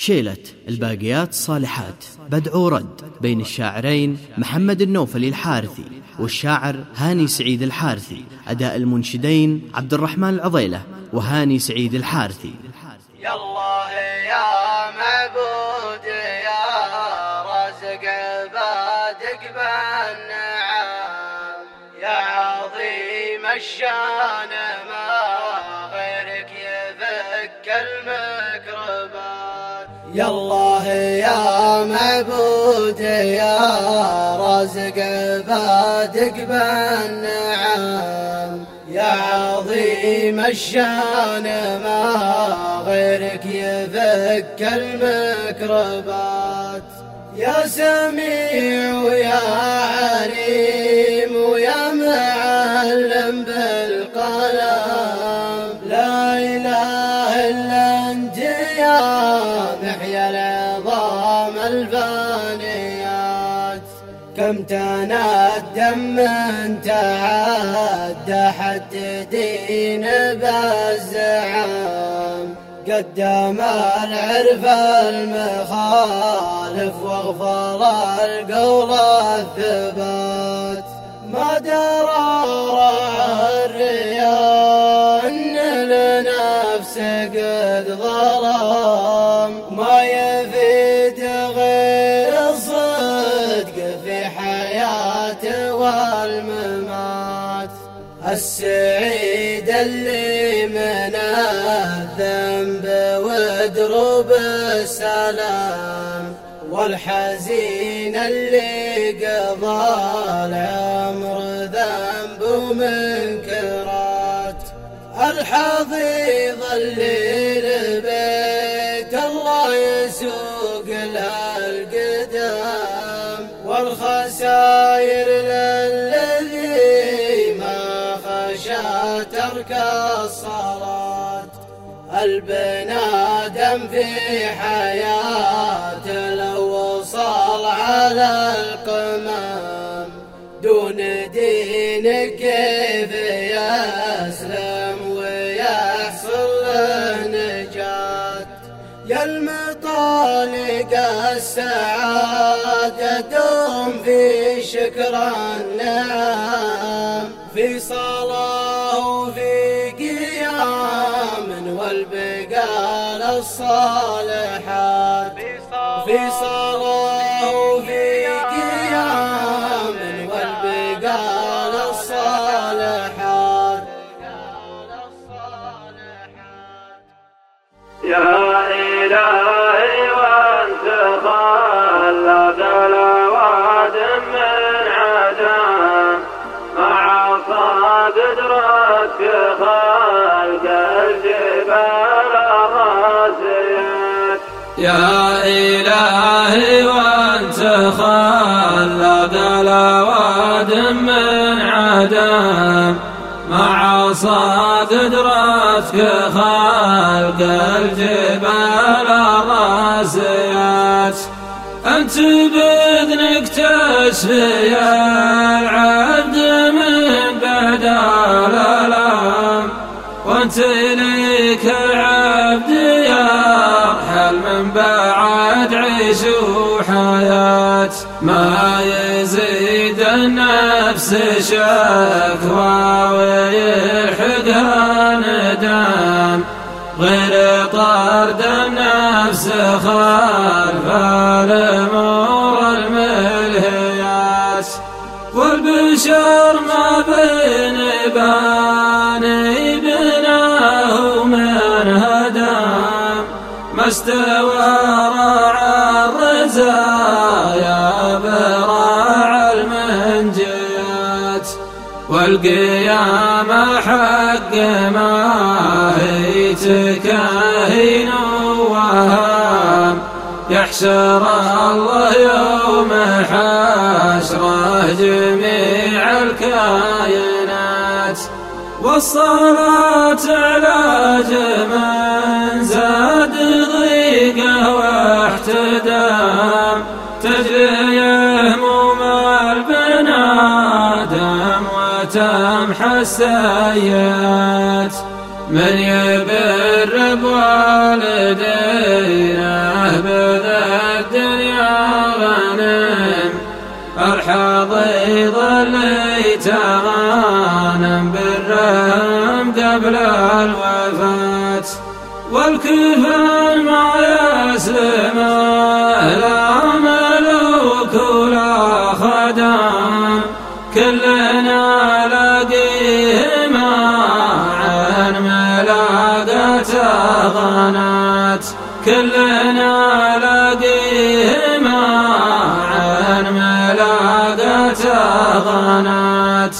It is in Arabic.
شيلة الباقيات الصالحات بدع ورد بين الشاعرين محمد النوفلي الحارثي والشاعر هاني سعيد الحارثي أداء المنشدين عبد الرحمن العضيلة وهاني سعيد الحارثي. يا الله يا معبود يا رازق عبادك بالنعم يا عظيم الشان ما يا معبود يا رازق عبادك بالنعم يا عظيم الشان ما غيرك يفك المكربات. يا سميع ويا عليم ويا معلم بالقلم. كم تنادم من تعدى حد دين بالزعام. قدم العرف المخالف واغفر القول الثبات. ما درى الرياء ان لنفس قد ظلام ما يفيد السعيد اللي من الذنب ودرب السلام والحزين اللي قضى العمر ذنب ومنكرات الحضيض اللي لبيت ترك الصلاة البنادم في حياته لو وصل على القمام دون دين كيف يسلم ويحصل له نجاة يا المطالق السعادة دوم في شكر النعم الصالحات في صلاة وفي قيام والبقال الصالحات. يا إلهي يا إلهي وأنت خلق الأواد من عدم. مع صاد قدرتك خلق الجبال الراسيات أنت بإذنك تشفي العبد من بعد الألم. وأنت عيش وحياة ما يزيد النفس شكوى ويلحقها ندم غير طرد النفس خلف الأمور الملهيات. والبشر ما بين باني بناه من هدم. ما استوى والقيامة حق ما هي تكاهن وهام. يحشر الله يوم حشره جميع الكائنات. والصلاة تام السيئات من يبر بوالدينا بذا الدنيا غنم الحاضي ظلي تغانم بالرهم قبل الوفاة والكفن ما يسلمه غنات كلنا لاقيه عن ملاقات غنات